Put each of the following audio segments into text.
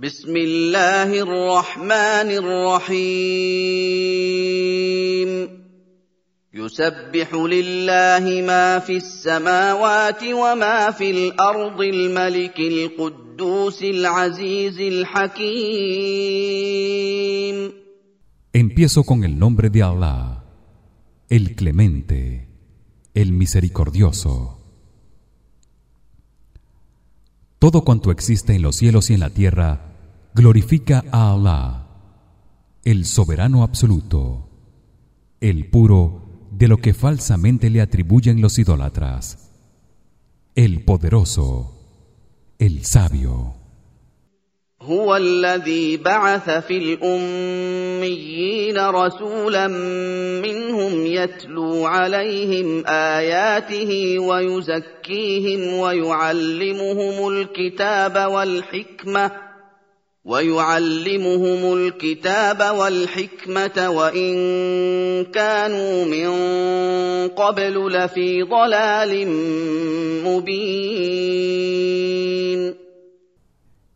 بسم الله الرحمن الرحيم يسبح لله ما في السماوات وما في الارض الملك القدوس العزيز الحكيم Empiezo con el nombre de Allah, el Clemente, el Misericordioso. Todo cuanto existe en los cielos y en la tierra glorifica a Allah, el soberano absoluto, el puro de lo que falsamente le atribuyen los idólatras, el poderoso, el sabio. هو الذي بعث في الأميين رسولا منهم يتلو عليهم آياته ويزكيهم ويعلمهم الكتاب والحكمة ويعلمهم الكتاب والحكمة وإن كانوا من قبل لفي ضلال مبين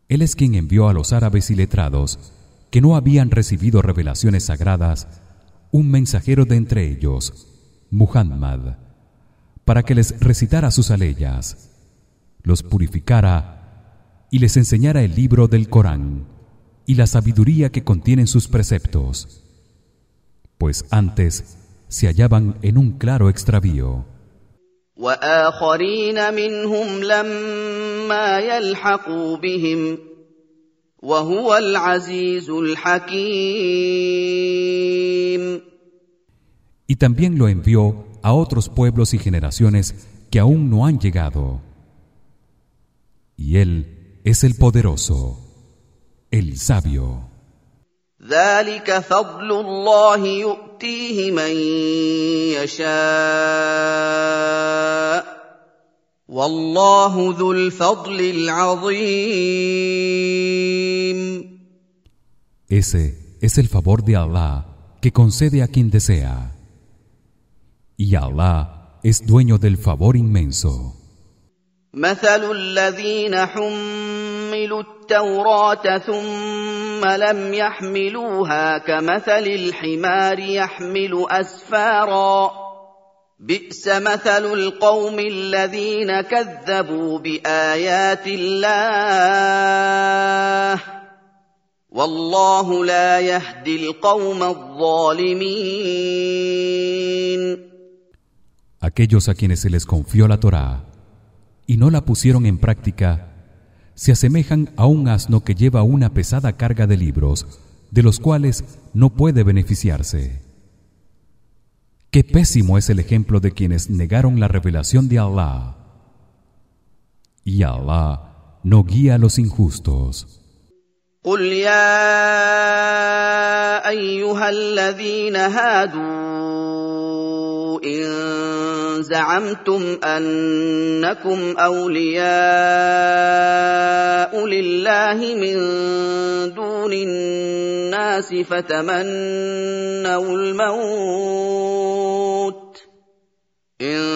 Él es quien envió a los árabes y letrados que no habían recibido revelaciones sagradas un mensajero de entre ellos, Muhammad, para que les recitara sus aleyas, los purificara y les enseñara el libro del Corán y la sabiduría que contienen sus preceptos. Pues antes se hallaban en un claro extravío. y también lo envió a otros pueblos y generaciones que aún no han llegado. Y él es el poderoso, el sabio. ذلك فضل الله يؤتيه من يشاء والله ذو الفضل العظيم Ese es el favor de Allah que concede a quien desea. Y Allah es dueño del favor inmenso. مثل الذين حملوا التوراة ثم لم يحملوها كمثل الحمار يحمل أسفارا. بئس مثل القوم الذين كذبوا بآيات الله. والله لا يهدي القوم الظالمين. Aquellos a quienes se les confió la Torá y no la pusieron en práctica se asemejan a un asno que lleva una pesada carga de libros de los cuales no puede beneficiarse. Qué pésimo es el ejemplo de quienes negaron la revelación de Allah. Y Allah no guía a los injustos. قل يا ايها الذين هادوا ان زعمتم أنكم أولياء لله من دون الناس فتمنوا الموت إن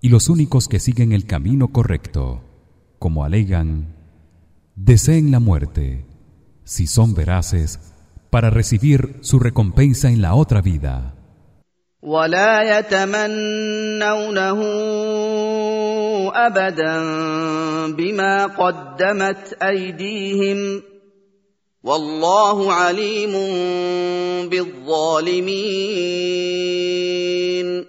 y los únicos que siguen el camino correcto, como alegan, deseen la muerte, si son veraces, para recibir su recompensa en la otra vida. ولا يتمنونه ابدا بما قدمت ايديهم والله عليم بالظالمين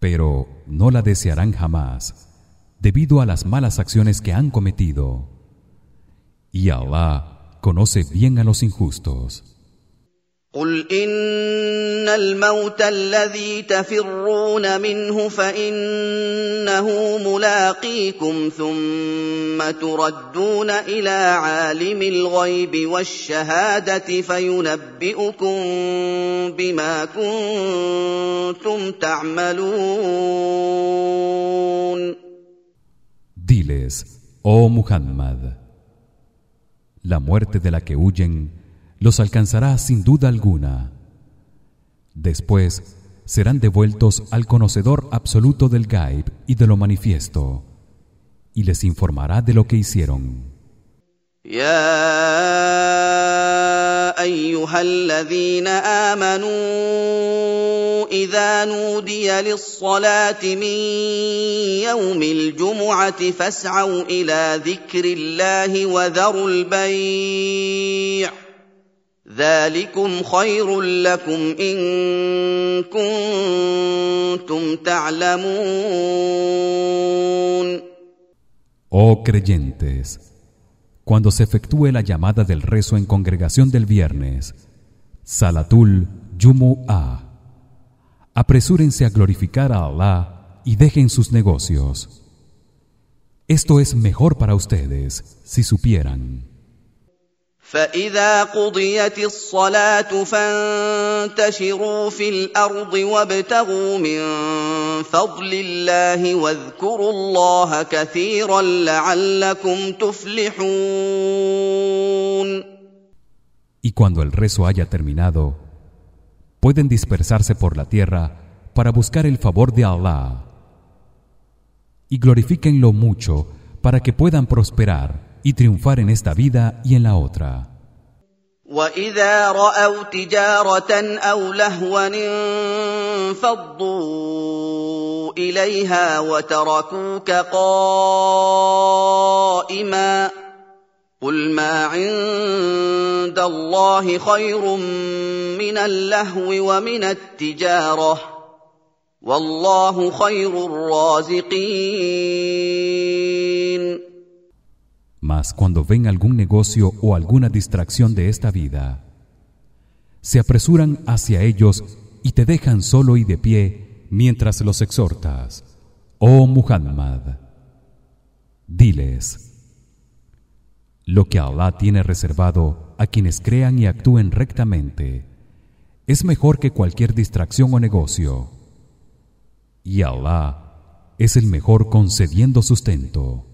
Pero no la desearán jamás, debido a las malas acciones que han cometido. Y Allah conoce bien a los injustos. قل ان الموت الذي تفرون منه فانه ملاقيكم ثم تردون إلى عالم الغيب والشهاده فينبئكم بما كنتم تعملون. Diles, oh Muhammad, la muerte de la que huyen los alcanzará sin duda alguna. Después serán devueltos al conocedor absoluto del gaib y de lo manifiesto y les informará de lo que hicieron. يا ايها الذين امنوا اذا نودي للصلاه من يوم الجمعه فاسعوا الى ذكر الله وذروا البيع ذلكم خير لكم ان كنتم تعلمون Oh creyentes, cuando se efectúe la llamada del rezo en congregación del viernes, Salatul Jumu'ah, apresúrense a glorificar a Allah y dejen sus negocios. Esto es mejor para ustedes si supieran. فاذا قضيت الصلاه فانتشروا في الارض وابتغوا من فضل الله واذكروا الله كثيرا لعلكم تفلحون Y cuando el rezo haya terminado, pueden dispersarse por la tierra para buscar el favor de Allah. Y glorifíquenlo mucho para que puedan prosperar y triunfar en esta vida y en la otra. واذا راوا تجاره او لهوا انفضوا اليها وتركوك قائما قل ما عند الله خير من اللهو ومن التجاره والله خير الرازقين cuando ven algún negocio o alguna distracción de esta vida, se apresuran hacia ellos y te dejan solo y de pie mientras los exhortas. Oh Muhammad, diles: Lo que Allah tiene reservado a quienes crean y actúen rectamente es mejor que cualquier distracción o negocio. Y Allah es el mejor concediendo sustento.